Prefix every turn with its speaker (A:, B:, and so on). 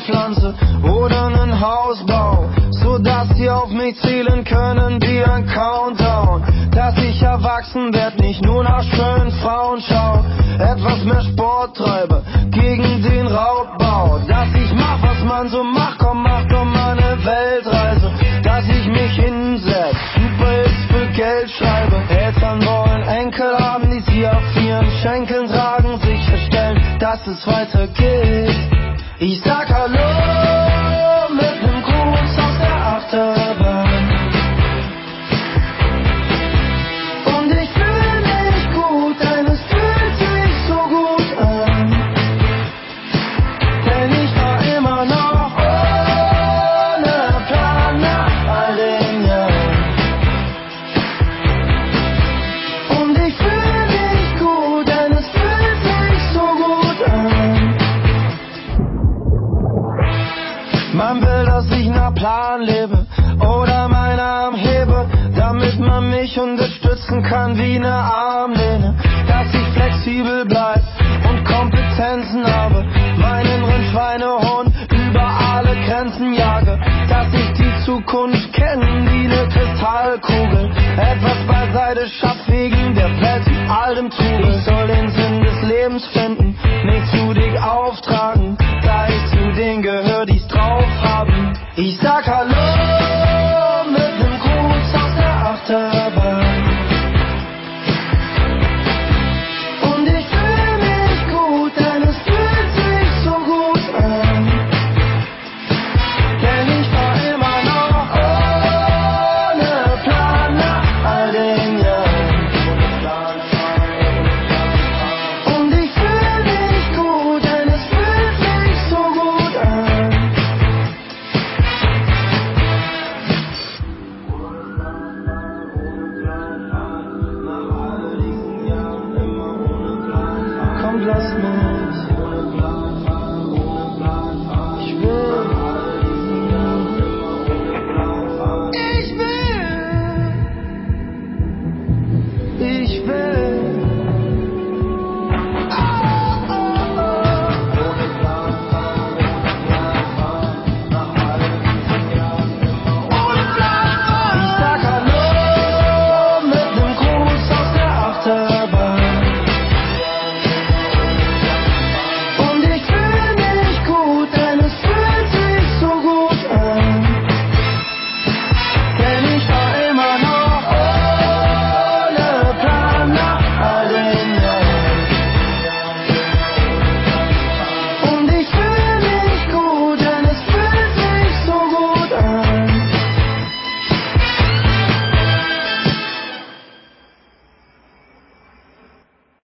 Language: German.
A: Baumpflanze oder nen Hausbau, so dass sie auf mich zählen können wie ein Countdown. Dass ich erwachsen werd, nicht nur nach schönen Frauen schau, etwas mehr Sport treibe gegen den Raubbau. Dass ich mach, was man so macht, komm, mach doch mal ne Weltreise. Dass ich mich hinsetz, Superhits für Geld schreibe. Eltern wollen Enkel haben, die sie auf ihren Schenkeln tragen, sicherstellen, dass es weitergeht. Ich sag Plan lebe oder meinen Arm hebe, damit man mich unterstützen kann wie ne Armlehne. Dass ich flexibel bleib und Kompetenzen habe, meinen inneren Schweinehund über alle Grenzen jage. Dass ich die Zukunft kenne wie ne Kristallkugel, etwas beiseite schaff wegen der Welt all dem Trubel. Ich soll den haben. Ich Komm, lass mich